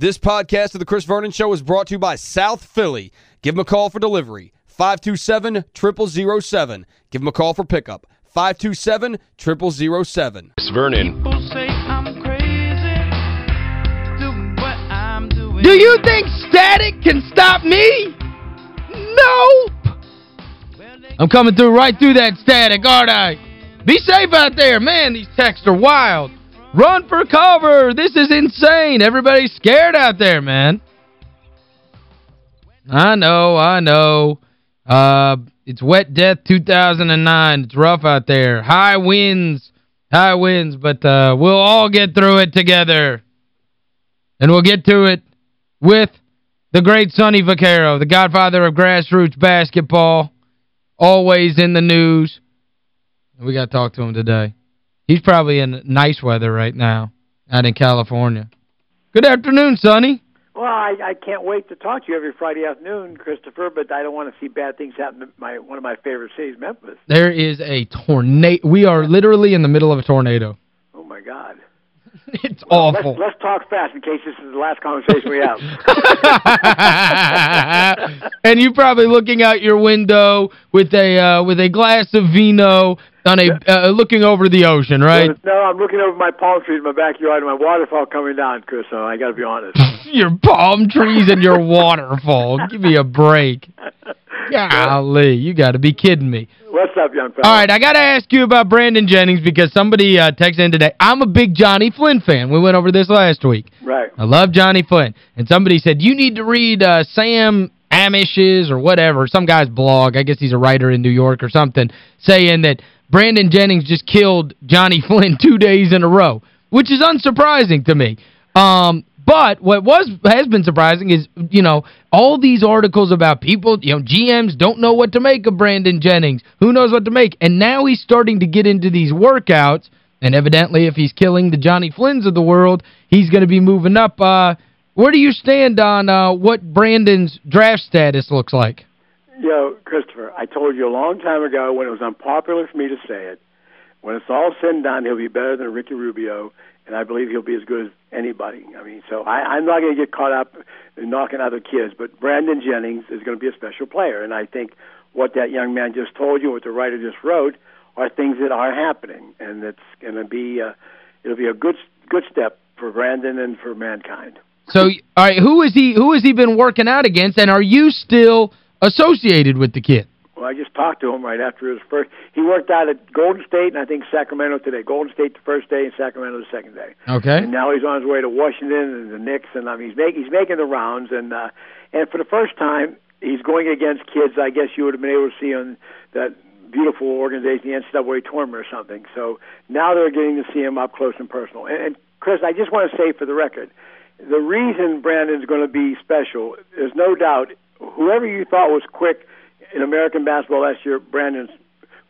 This podcast of The Chris Vernon Show is brought to you by South Philly. Give them a call for delivery. 527-0007. Give them a call for pickup. 527-0007. Chris Vernon. Do you think static can stop me? Nope. I'm coming through right through that static, aren't I? Be safe out there. Man, these texts are wild. Run for cover. This is insane. Everybody's scared out there, man. I know, I know. Uh, it's Wet Death 2009. It's rough out there. High winds. High winds, but uh, we'll all get through it together. And we'll get to it with the great Sonny Vaccaro, the godfather of grassroots basketball, always in the news. We got to talk to him today. He's probably in nice weather right now out in California. Good afternoon, Sonny. Well, I, I can't wait to talk to you every Friday afternoon, Christopher, but I don't want to see bad things happen to my one of my favorite cities, Memphis. There is a tornado. We are literally in the middle of a tornado. Oh, my God. It's well, awful. Let's, let's talk fast in case this is the last conversation we have. and you're probably looking out your window with a uh, with a glass of vino on a uh, looking over the ocean, right? No, I'm looking over my palm trees in my backyard and my waterfall coming down, Chris, so I got to be honest. your palm trees and your waterfall. Give me a break. Golly, you got to be kidding me. What's up, young fella? All right, I got to ask you about Brandon Jennings because somebody uh, texted in today. I'm a big Johnny Flynn fan. We went over this last week. Right. I love Johnny Flynn. And somebody said, you need to read uh, Sam Amick's or whatever, some guy's blog, I guess he's a writer in New York or something, saying that Brandon Jennings just killed Johnny Flynn two days in a row, which is unsurprising to me. Um, but what was has been surprising is, you know, all these articles about people, you know, GMs don't know what to make of Brandon Jennings. Who knows what to make? And now he's starting to get into these workouts, and evidently if he's killing the Johnny Flynns of the world, he's going to be moving up. Uh, where do you stand on uh, what Brandon's draft status looks like? Yo, Christopher, I told you a long time ago when it was unpopular for me to say it. When it's all said and done, he'll be better than Ricky Rubio, and I believe he'll be as good as anybody. I mean, so I, I'm not going to get caught up in knocking other kids, but Brandon Jennings is going to be a special player, and I think what that young man just told you, what the writer just wrote, are things that are happening, and it's going to be uh, it'll be a good good step for Brandon and for mankind. So, all right, who is he who has he been working out against, and are you still associated with the kid? Well, I just talked to him right after his first. He worked out at Golden State and I think Sacramento today. Golden State the first day and Sacramento the second day. Okay. And now he's on his way to Washington and the Knicks, and I mean he's making he's making the rounds, and uh, and for the first time he's going against kids. I guess you would have been able to see on that beautiful organization, the NCAA tournament or something. So now they're getting to see him up close and personal. And, and Chris, I just want to say for the record, the reason Brandon's going to be special, there's no doubt. Whoever you thought was quick in American basketball last year, Brandon's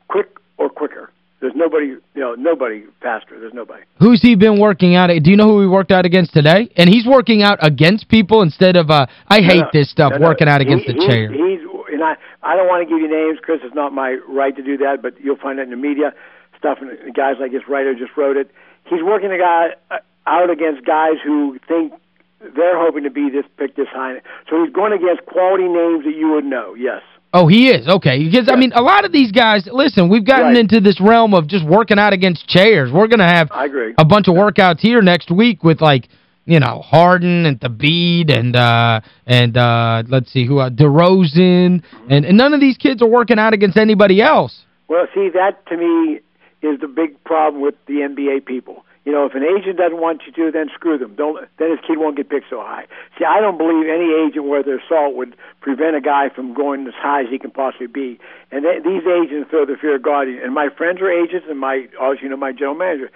quick or quicker. There's nobody, you know, nobody faster. There's nobody. Who's he been working out? At do you know who he worked out against today? And he's working out against people instead of, uh, I hate no, this stuff, no, no. working out against he, the he, chair. He's, and I, I don't want to give you names, Chris. It's not my right to do that, but you'll find it in the media stuff, and guys like this writer just wrote it. He's working a guy uh, out against guys who think they're hoping to be this pick this high. So he's going against quality names that you would know, yes. Oh, he is. Okay. Because, I mean, a lot of these guys, listen, we've gotten Right. into this realm of just working out against chairs. We're going to have I agree. a bunch of workouts here next week with, like, you know, Harden and Thabeet and, uh, and uh, let's see, who, uh, DeRozan. And, and none of these kids are working out against anybody else. Well, see, that to me is the big problem with the NBA people. You know, if an agent doesn't want you to, then screw them. Don't then his kid won't get picked so high. See, I don't believe any agent worth their salt would prevent a guy from going as high as he can possibly be. And they, these agents throw the fear of God. And my friends are agents, and my, as you know, my general manager.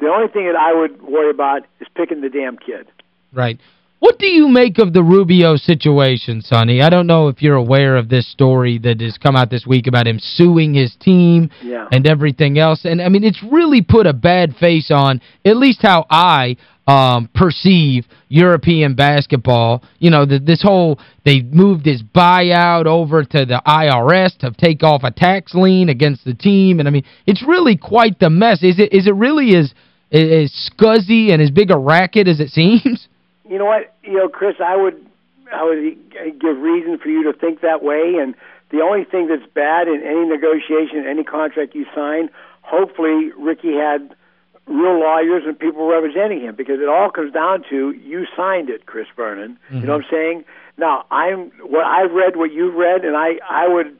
The only thing that I would worry about is picking the damn kid. Right. What do you make of the Rubio situation, Sonny? I don't know if you're aware of this story that has come out this week about him suing his team Yeah. and everything else. And, I mean, it's really put a bad face on at least how I um, perceive European basketball. You know, the, this whole, they moved his buyout over to the IRS to take off a tax lien against the team. And, I mean, it's really quite the mess. Is it is it really as, as scuzzy and as big a racket as it seems? you know what, you know, Chris, I would I would give reason for you to think that way. And the only thing that's bad in any negotiation, any contract you sign, hopefully Ricky had real lawyers and people representing him because it all comes down to you signed it, Chris Vernon. Mm-hmm. You know what I'm saying? Now I'm what I've read, what you've read, and I I would,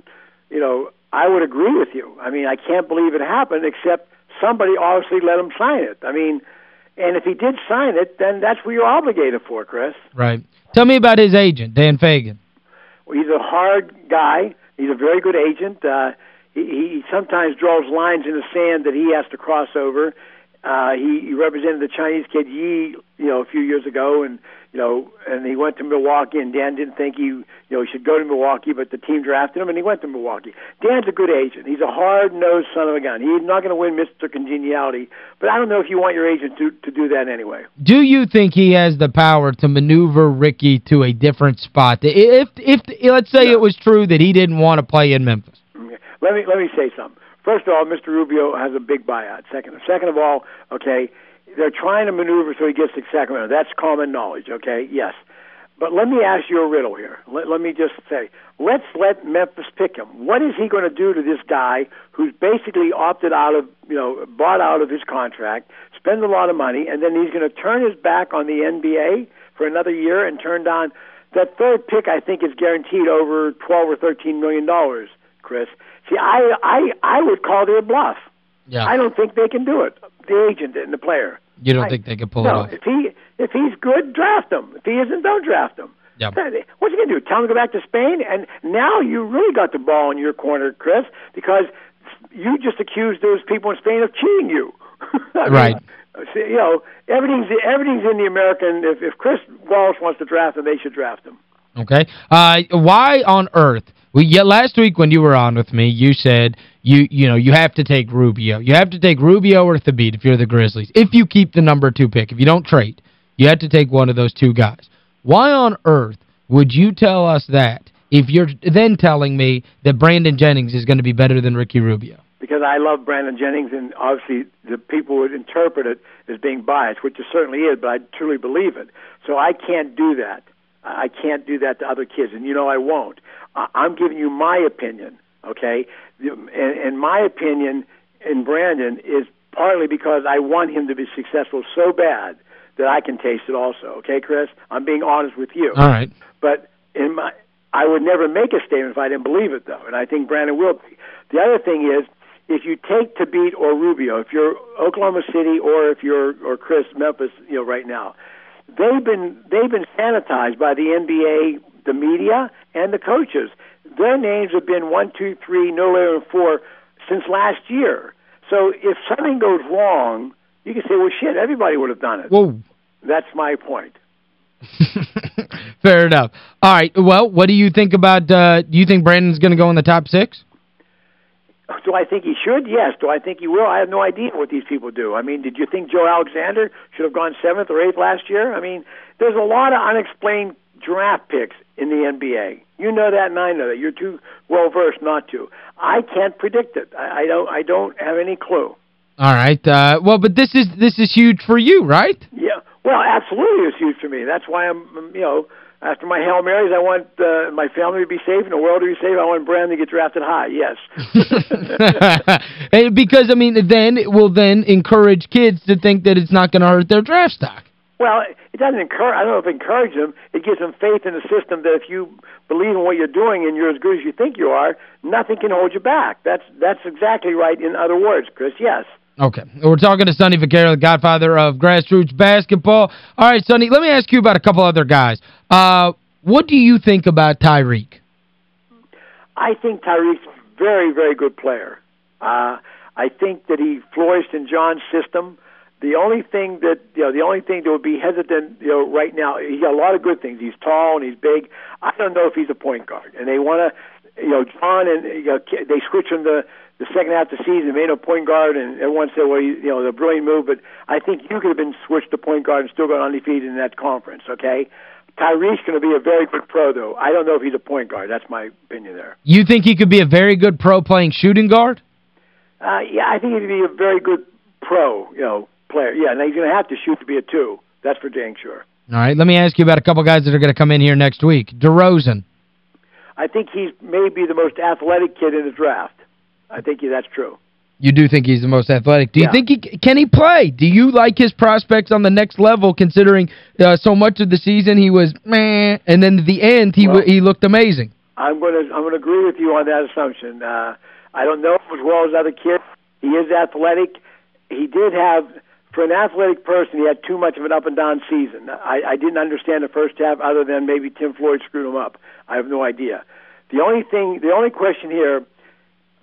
you know, I would agree with you. I mean, I can't believe it happened, except somebody obviously let him sign it. I mean, and if he did sign it, then that's what you're obligated for, Chris. Right. Tell me about his agent, Dan Fegan. Well, he's a hard guy. He's a very good agent. Uh, he, he sometimes draws lines in the sand that he has to cross over. Uh, he, he represented the Chinese kid Yi, you know, a few years ago, and you know, and he went to Milwaukee. And Dan didn't think he, you know, he should go to Milwaukee, but the team drafted him, and he went to Milwaukee. Dan's a good agent. He's a hard-nosed son of a gun. He's not going to win Mr. Congeniality, but I don't know if you want your agent to to do that anyway. Do you think he has the power to maneuver Ricky to a different spot? If if let's say no. it was true that he didn't want to play in Memphis. Let me let me say something. First of all, Mr. Rubio has a big buyout. Second, second of all, okay, they're trying to maneuver so he gets to Sacramento. That's common knowledge, okay? Yes. But let me ask you a riddle here. Let, let me just say, let's let Memphis pick him. What is he going to do to this guy who's basically opted out of, you know, bought out of his contract, spend a lot of money, and then he's going to turn his back on the NBA for another year and turn down that third pick? I think is guaranteed over twelve or thirteen million dollars, Chris. See, I I I would call their bluff. Yeah. I don't think they can do it. The agent and the player. You don't I, think they can pull no, it off? if he if he's good, draft him. If he isn't, don't draft him. Yep. What's he going to do? Tell him to go back to Spain? And now you really got the ball in your corner, Chris, because you just accused those people in Spain of cheating you. right. Mean, you know, everything's everything's in the American. If if Chris Wallace wants to draft him, they should draft him. Okay. Uh, why on earth well, yeah, last week when you were on with me, you said you you know you have to take Rubio. You have to take Rubio or Thabeet if you're the Grizzlies. If you keep the number two pick, if you don't trade, you have to take one of those two guys. Why on earth would you tell us that if you're then telling me that Brandon Jennings is going to be better than Ricky Rubio? Because I love Brandon Jennings, and obviously the people would interpret it as being biased, which it certainly is, but I truly believe it. So I can't do that. I can't do that to other kids, and you know I won't. I'm giving you my opinion, okay? And, and my opinion in Brandon is partly because I want him to be successful so bad that I can taste it also. Okay, Chris? I'm being honest with you. All right. But in my I would never make a statement if I didn't believe it though, and I think Brandon will be. The other thing is if you take Thabeet or Rubio, if you're Oklahoma City or if you're or Chris Memphis, you know, right now, they've been they've been sanitized by the NBA, the media, and the coaches. Their names have been one, two, three, no later than four since last year. So if something goes wrong, you can say, well, shit, everybody would have done it. Whoa. That's my point. Fair enough. All right. Well, what do you think about, uh, do you think Brandon's going to go in the top six? Do I think he should? Yes. Do I think he will? I have no idea what these people do. I mean, did you think Joe Alexander should have gone seventh or eighth last year? I mean, there's a lot of unexplained draft picks in the NBA. You know that, and I know that. You're too well versed not to. I can't predict it. I, I don't. I don't have any clue. All right. Uh, well, but this is this is huge for you, right? Yeah. Well, absolutely, it's huge for me. That's why I'm. You know, after my hail marys, I want uh, my family to be safe and the world to be safe. I want Brandon to get drafted high. Yes. because I mean, then it will then encourage kids to think that it's not going to hurt their draft stock. Well, it doesn't encourage. I don't know if it encourages them. It gives them faith in the system that if you believe in what you're doing and you're as good as you think you are, nothing can hold you back. That's that's exactly right. In other words, Chris, yes. Okay. We're talking to Sonny Vaccaro, the godfather of grassroots basketball. All right, Sonny, let me ask you about a couple other guys. Uh, what do you think about Tyreke? I think Tyreke's very, very good player. Uh, I think that he flourished in John's system. The only thing that you know, the only thing that would be hesitant, you know, right now, he's got a lot of good things. He's tall and he's big. I don't know if he's a point guard, and they want to, you know, John and you know, they switch him the the second half of the season, made him a point guard, and everyone said, well, you, you know, the brilliant move. But I think you could have been switched to point guard and still got undefeated in that conference. Okay. Tyreke's going to be a very good pro, though. I don't know if he's a point guard. That's my opinion there. You think he could be a very good pro playing shooting guard? Uh, yeah, I think he'd be a very good pro, you know, player. Yeah, and he's going to have to shoot to be a two. That's for dang sure. All right, let me ask you about a couple guys that are going to come in here next week. DeRozan. I think he's maybe the most athletic kid in the draft. I think that's true. You do think he's the most athletic. Do you yeah. think he can he play? Do you like his prospects on the next level considering uh, so much of the season he was meh and then at the end he well, he looked amazing? I'm going to I'm going to agree with you on that assumption. Uh, I don't know as well as other kids. He is athletic. He did have for an athletic person, he had too much of an up and down season. I, I didn't understand the first half other than maybe Tim Floyd screwed him up. I have no idea. The only thing the only question here,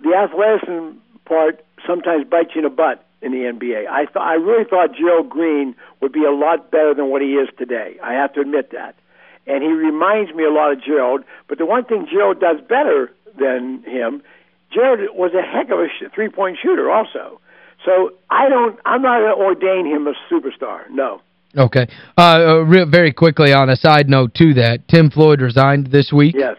the athleticism part sometimes bites you in the butt in the NBA. I th- I really thought Gerald Green would be a lot better than what he is today. I have to admit that. And he reminds me a lot of Gerald, but the one thing Gerald does better than him, Gerald was a heck of a sh- three-point shooter also. So I don't I'm not going to ordain him a superstar. No. Okay. Uh, uh very quickly on a side note to that, Tim Floyd resigned this week. Yes.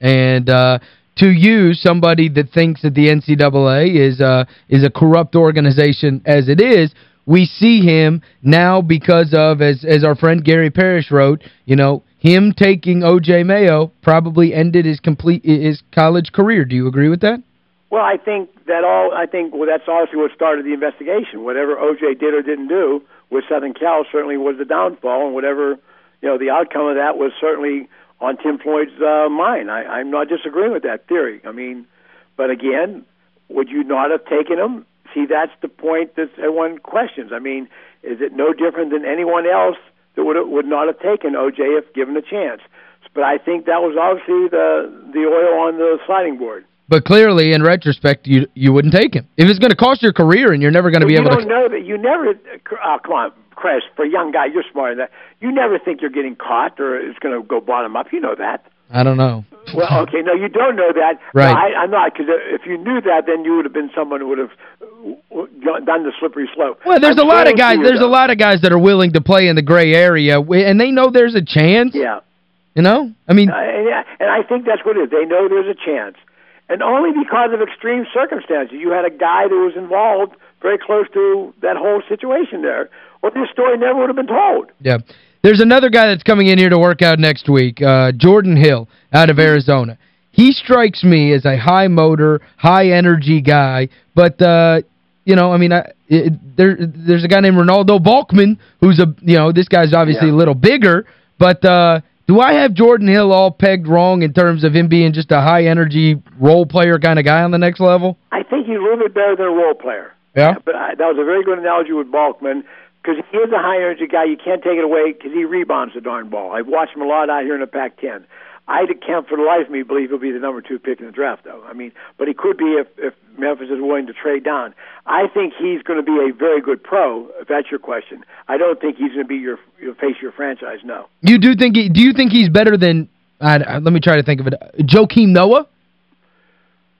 And uh to you, somebody that thinks that the NCAA is uh, is a corrupt organization as it is, we see him now because of, as, as our friend Gary Parrish wrote, you know, him taking O.J. Mayo probably ended his complete his college career. Do you agree with that? Well, I think that all I think well that's obviously what started the investigation. Whatever OJ did or didn't do with Southern Cal certainly was the downfall and whatever, you know, the outcome of that was certainly on Tim Floyd's uh, mind. I, I'm not disagreeing with that theory. I mean, but again, would you not have taken him? See, that's the point that everyone questions. I mean, is it no different than anyone else that would would not have taken OJ if given a chance? But I think that was obviously the the oil on the sliding board. But clearly, in retrospect, you you wouldn't take him. If it's going to cost your career and you're never going to be able to... You don't know that. You never... Uh, come on, Chris, for a young guy, you're smarter than that. You never think you're getting caught or it's going to go bottom up. You know that. I don't know. well, okay, no, you don't know that. Right. No, I, I'm not, because if you knew that, then you would have been someone who would have done the slippery slope. Well, there's I'm a lot of guys. There's though. a lot of guys that are willing to play in the gray area, and they know there's a chance. Yeah. You know? I mean... Uh, and, and I think that's what it is. They know there's a chance. And only because of extreme circumstances. You had a guy that was involved very close to that whole situation there, or this story never would have been told. Yeah. There's another guy that's coming in here to work out next week, uh, Jordan Hill out of Arizona. He strikes me as a high motor, high energy guy, but uh you know, I mean, I, it, there there's a guy named Renaldo Balkman who's a, you know, this guy's obviously yeah. a little bigger, but uh do I have Jordan Hill all pegged wrong in terms of him being just a high-energy role player kind of guy on the next level? I think he's a little bit better than a role player. Yeah? But I, that was a very good analogy with Balkman because he is a high-energy guy. You can't take it away because he rebounds the darn ball. I've watched him a lot out here in the Pac-10. I can't for the life of me believe he'll be the number two pick in the draft, though. I mean, but he could be if, if Memphis is willing to trade down. I think he's going to be a very good pro, if that's your question. I don't think he's going to be your, your face your franchise, no. You do think he, do you think he's better than uh, let me try to think of it. Joakim Noah?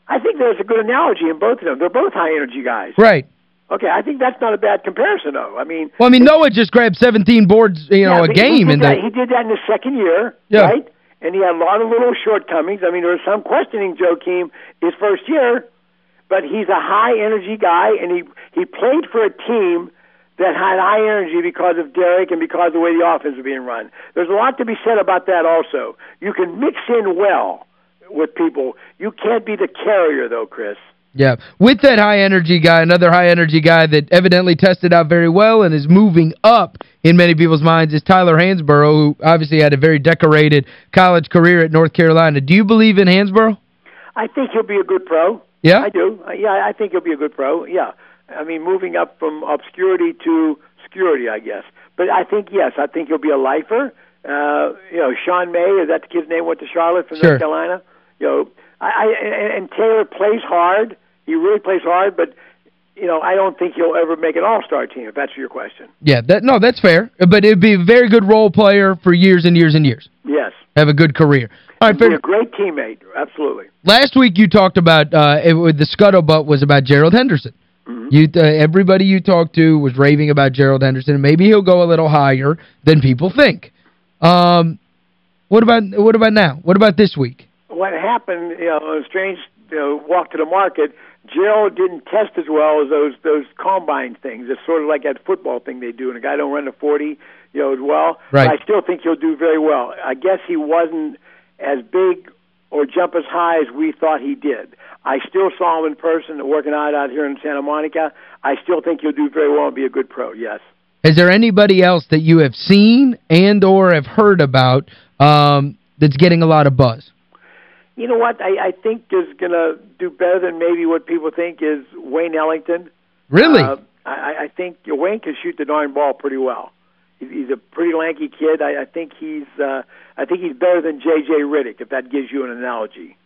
I think there's a good analogy in both of them. They're both high-energy guys. Right. Okay, I think that's not a bad comparison, though. I mean... Well, I mean, Noah just grabbed 17 boards, you know, yeah, a game. He in that, the, he did that in the second year, yeah. right? And he had a lot of little shortcomings. I mean, there was some questioning Joakim his first year, but he's a high-energy guy, and he, he played for a team that had high energy because of Derek and because of the way the offense was being run. There's a lot to be said about that also. You can mix in well with people. You can't be the carrier, though, Chris. Yeah. With that high-energy guy, another high-energy guy that evidently tested out very well and is moving up in many people's minds is Tyler Hansbrough, who obviously had a very decorated college career at North Carolina. Do you believe in Hansbrough? I think he'll be a good pro. Yeah? I do. Uh, yeah, I think he'll be a good pro. Yeah. I mean, moving up from obscurity to security, I guess. But I think, yes, I think he'll be a lifer. Uh, you know, Sean May, is that the kid's name, went to Charlotte from sure. North Carolina? You know, I, I and, Taylor plays hard. He really plays hard, but you know, I don't think he'll ever make an all-star team, if that's your question. Yeah, that no, that's fair. But it'd be a very good role player for years and years and years. Yes. Have a good career. All right, Be fair. a great teammate, absolutely. Last week you talked about, uh, it, the scuttlebutt was about Gerald Henderson. Mm -hmm. You uh, Everybody you talked to was raving about Gerald Henderson, and maybe he'll go a little higher than people think. Um, what about what about now? What about this week? What happened, you know, a strange you know, walk to the market, Gerald didn't test as well as those those combine things. It's sort of like that football thing they do, and a guy don't run the 40, you know, well. Right. I still think he'll do very well. I guess he wasn't as big or jump as high as we thought he did. I still saw him in person working out out here in Santa Monica. I still think he'll do very well and be a good pro, yes. Is there anybody else that you have seen and or have heard about um, that's getting a lot of buzz? You know what? I, I think is going to do better than maybe what people think is Wayne Ellington. Really? Uh, I, I think Wayne can shoot the darn ball pretty well. He's a pretty lanky kid. I, I think he's uh, I think he's better than J.J. Redick, if that gives you an analogy.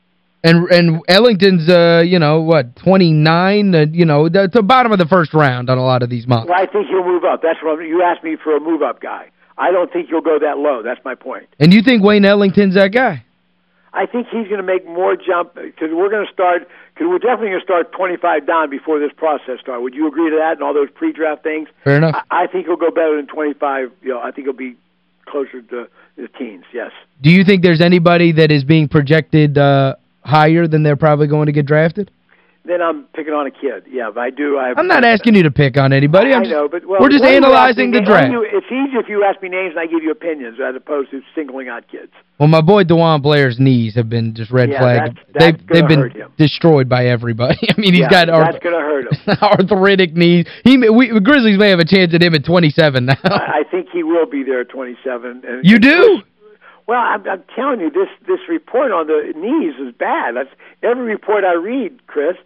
And and Ellington's, uh, you know, what, 29? Uh, you know, the, the bottom of the first round on a lot of these mocks. Well, I think he'll move up. That's what I'm, you asked me for a move-up guy. I don't think he'll go that low. That's my point. And you think Wayne Ellington's that guy? I think he's going to make more jump because we're going to start because we're definitely going to start 25 down before this process starts. Would you agree to that and all those pre-draft things? Fair enough. I, I think he'll go better than 25. You know, I think he'll be closer to the teens. Yes. Do you think there's anybody that is being projected uh, higher than they're probably going to get drafted? Then I'm picking on a kid. Yeah, if I do, I. I'm not asking you to pick on anybody. I'm I just, know, but well, we're just analyzing the draft. you- It's easy if you ask me names and I give you opinions as opposed to singling out kids. Well, my boy DeJuan Blair's knees have been just red Yeah, flagged. that's- that's they've they've been destroyed by everybody. I mean, he's yeah, got that's arth to hurt him. arthritic knees. He may- we Grizzlies may have a chance at him at 27 now. I I think he will be there at 27. And, you do? Well, I'm, I'm telling you, this this report on the knees is bad. That's every report I read, Chris.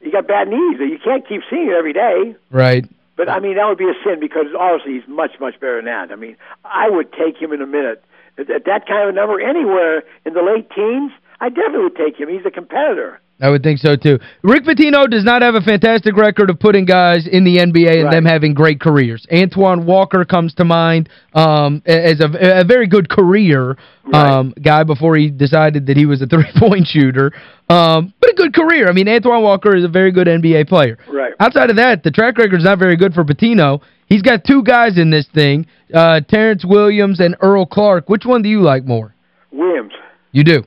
You got bad knees. You can't keep seeing it every day. Right. But I mean, that would be a sin because obviously he's much much better than that. I mean, I would take him in a minute at, at that kind of a number anywhere in the late teens. I definitely would take him. He's a competitor. I would think so, too. Rick Pitino does not have a fantastic record of putting guys in the NBA and Right. them having great careers. Antoine Walker comes to mind um, as a, a very good career um, guy before he decided that he was a three-point shooter. Um, but a good career. I mean, Antoine Walker is a very good NBA player. Right. Outside of that, the track record is not very good for Pitino. He's got two guys in this thing, uh, Terrence Williams and Earl Clark. Which one do you like more? Williams. You do.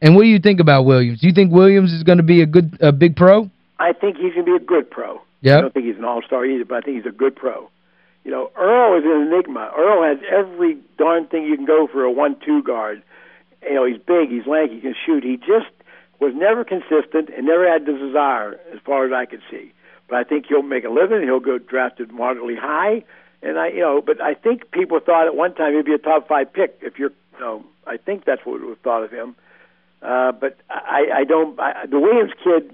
And what do you think about Williams? Do you think Williams is going to be a good a big pro? I think he's going to be a good pro. I don't think he's an all-star either, but I think he's a good pro. You know, Earl is an enigma. Earl has every darn thing you can go for a one-two guard. You know, he's big, he's lanky, he can shoot. He just was never consistent and never had the desire, as far as I could see. But I think he'll make a living. He'll go drafted moderately high, and I, you know, but I think people thought at one time he'd be a top five pick. If you're, you know, I think that's what was thought of him. Uh, but I, I don't. I, the Williams kid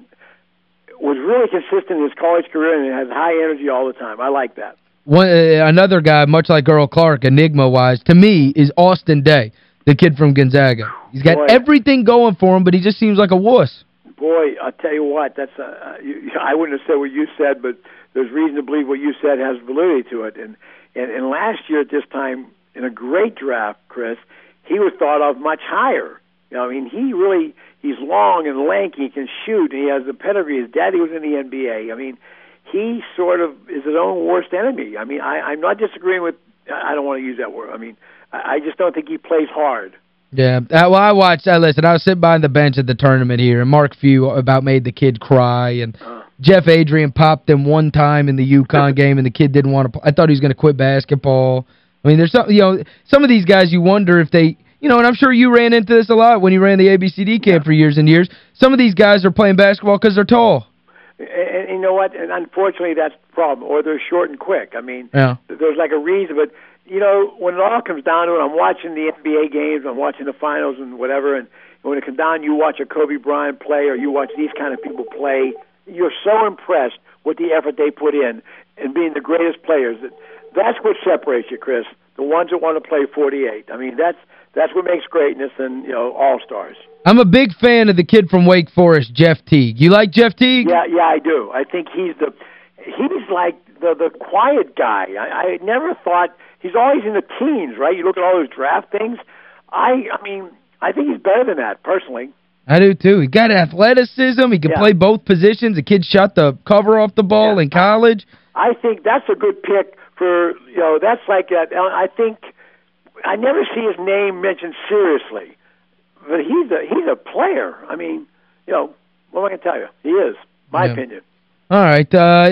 was really consistent in his college career and has high energy all the time. I like that. One uh, another guy much like Earl Clark enigma-wise to me is Austin Daye, the kid from Gonzaga. He's got Boy. everything going for him, but he just seems like a wuss. Boy, I'll tell you what. That's uh, you, I wouldn't have said what you said, but there's reason to believe what you said has validity to it. And and, and last year at this time, in a great draft, Chris, he was thought of much higher. You know, I mean, he really he's long and lanky, he can shoot, he has the pedigree. His daddy was in the NBA. I mean, he sort of is his own worst enemy. I mean, I, I'm not disagreeing with. I I don't want to use that word. I mean, I, I just don't think he plays hard. Yeah, uh, well, I watched, I listen, I was sitting behind the bench at the tournament here, and Mark Few about made the kid cry, and Uh. Jeff Adrien popped him one time in the UConn game, and the kid didn't want to, I thought he was going to quit basketball. I mean, there's some, you know, some of these guys you wonder if they, you know, and I'm sure you ran into this a lot when you ran the ABCD camp for years and years. Some of these guys are playing basketball because they're tall. And, and you know what? And unfortunately, that's the problem. Or they're short and quick. I mean, Yeah. there's like a reason. But you know, when it all comes down to it, I'm watching the NBA games, I'm watching the finals and whatever. And when it comes down, you watch a Kobe Bryant play, or you watch these kind of people play. You're so impressed with the effort they put in and being the greatest players. That that's what separates you, Chris. The ones that want to play 48. I mean, that's that's what makes greatness and you know all stars. I'm a big fan of the kid from Wake Forest, Jeff Teague. You like Jeff Teague? Yeah, yeah, I do. I think he's the he's like the the quiet guy. I, I never thought he's always in the teens, right? You look at all those draft things. I I mean, I think he's better than that personally. I do too. He got athleticism. He can Yeah. play both positions. The kid shot the cover off the ball Yeah. in college. I think that's a good pick for you know. That's like that. I think I never see his name mentioned seriously, but he's a he's a player. I mean, you know, what am I going to tell you? He is, my Yeah. opinion. All right. Uh,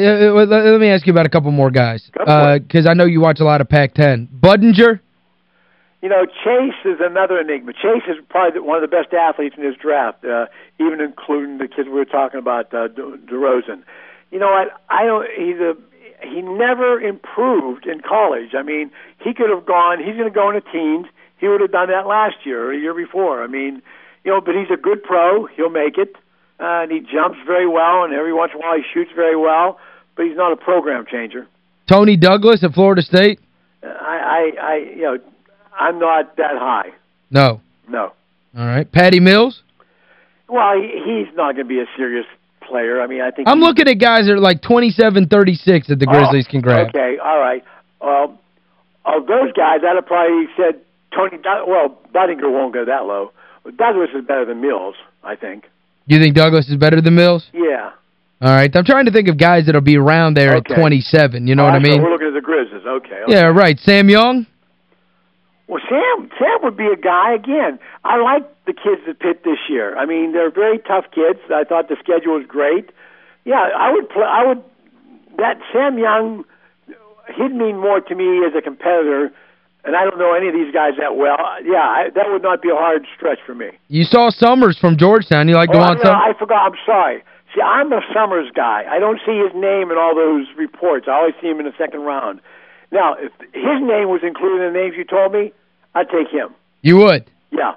let me ask you about a couple more guys. Because uh, I know you watch a lot of Pac-10. Budinger? You know, Chase is another enigma. Chase is probably one of the best athletes in this draft, uh, even including the kids we were talking about, uh, DeRozan. You know what? I don't. He's a he never improved in college. I mean, he could have gone. He's going to go into teens. He would have done that last year or a year before. I mean, you know, but he's a good pro. He'll make it, uh, and he jumps very well, and every once in a while he shoots very well. But he's not a program changer. Toney Douglas at Florida State. I, I, I you know, I'm not that high. No. No. All right. Patty Mills? Well, he, he's not going to be a serious player. I mean, I think I'm looking at guys that are like 27-36 that the oh, Grizzlies oh, can grab. Okay, all right. Um, of those guys, I'd have probably said Toney, well, Budinger won't go that low. Douglas is better than Mills, I think. You think Douglas is better than Mills? Yeah. All right. I'm trying to think of guys that'll be around there okay. at 27. You know what I mean? We're looking at the Grizzlies. Okay, okay. Yeah, right. Sam Young? Well, Sam Sam would be a guy again. I like the kids at Pitt this year. I mean, they're very tough kids. I thought the schedule was great. Yeah, I would play I would that Sam Young he'd mean more to me as a competitor and I don't know any of these guys that well. Yeah, I, that would not be a hard stretch for me. You saw Summers from Georgetown. You like oh, DeJuan no, I forgot. I'm sorry. See, I'm a Summers guy. I don't see his name in all those reports. I always see him in the second round. Now, if his name was included in the names you told me, I'd take him. You would? Yeah.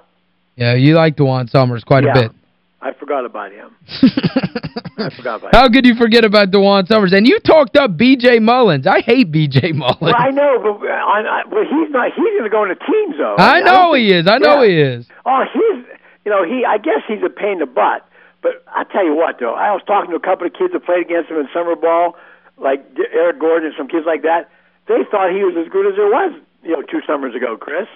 Yeah, you like DaJuan Summers quite yeah. a bit. I forgot about him. I forgot about How could you forget about DeJuan Summers? And you talked up B.J. Mullens. I hate B.J. Mullens. Well, I know, but, uh, I, I, but he's not. He's going to go into teams, though. I, I know he is. I know yeah. he is. Oh, he's, you know, he. I guess he's a pain in the butt. But I tell you what, though, I was talking to a couple of kids that played against him in summer ball, like Eric Gordon and some kids like that. They thought he was as good as there was, you know, two summers ago, Chris.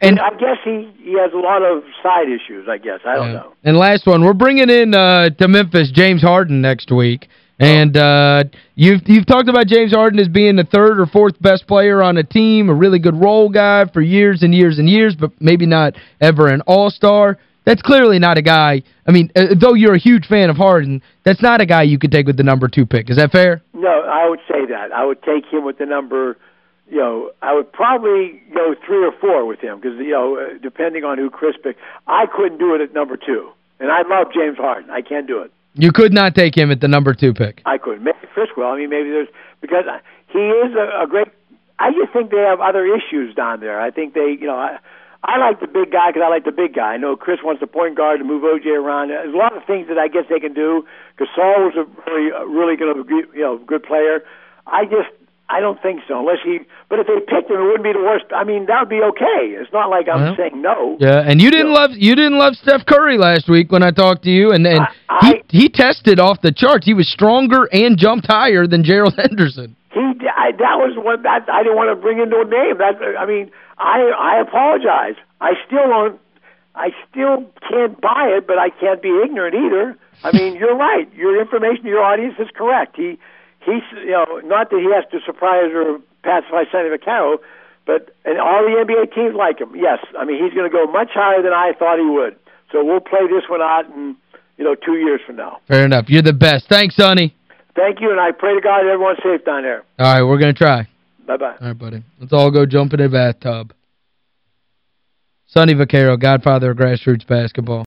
And I guess he he has a lot of side issues, I guess. I don't know. And last one, we're bringing in uh, to Memphis James Harden next week. And uh, you've you've talked about James Harden as being the third or fourth best player on a team, a really good role guy for years and years and years, but maybe not ever an all-star. That's clearly not a guy, I mean, uh, though you're a huge fan of Harden, that's not a guy you could take with the number two pick. Is that fair? No, I would say that. I would take him with the number you know, I would probably go three or four with him because you know, uh, depending on who Chris picked, I couldn't do it at number two, and I love James Harden. I can't do it. You could not take him at the number two pick. I could. Maybe Chris will. I mean, maybe there's because he is a, a great. I just think they have other issues down there. I think they, you know, I, I like the big guy because I like the big guy. I know Chris wants the point guard to move OJ around. There's a lot of things that I guess they can do. Gasol was a really, really good, you know, good player. I just I don't think so, unless he. But if they picked him, it wouldn't be the worst. I mean, that would be okay. It's not like I'm well, saying no. Yeah, and you didn't love you didn't love Steph Curry last week when I talked to you, and and I, he he tested off the charts. He was stronger and jumped higher than Gerald Henderson. He I, that was what that I didn't want to bring into a name. That I mean, I I apologize. I still don't. I still can't buy it, but I can't be ignorant either. I mean, you're right. Your information your audience is correct. He he's you know not that he has to surprise or pacify Sonny Vaccaro, but and all the NBA teams like him. Yes, I mean he's going to go much higher than I thought he would. So we'll play this one out in you know two years from now. Fair enough. You're the best. Thanks, Sonny. Thank you, and I pray to God everyone's safe down there. All right, we're going to try. Bye-bye. All right, buddy. Let's all go jump in a bathtub. Sonny Vaccaro, godfather of grassroots basketball.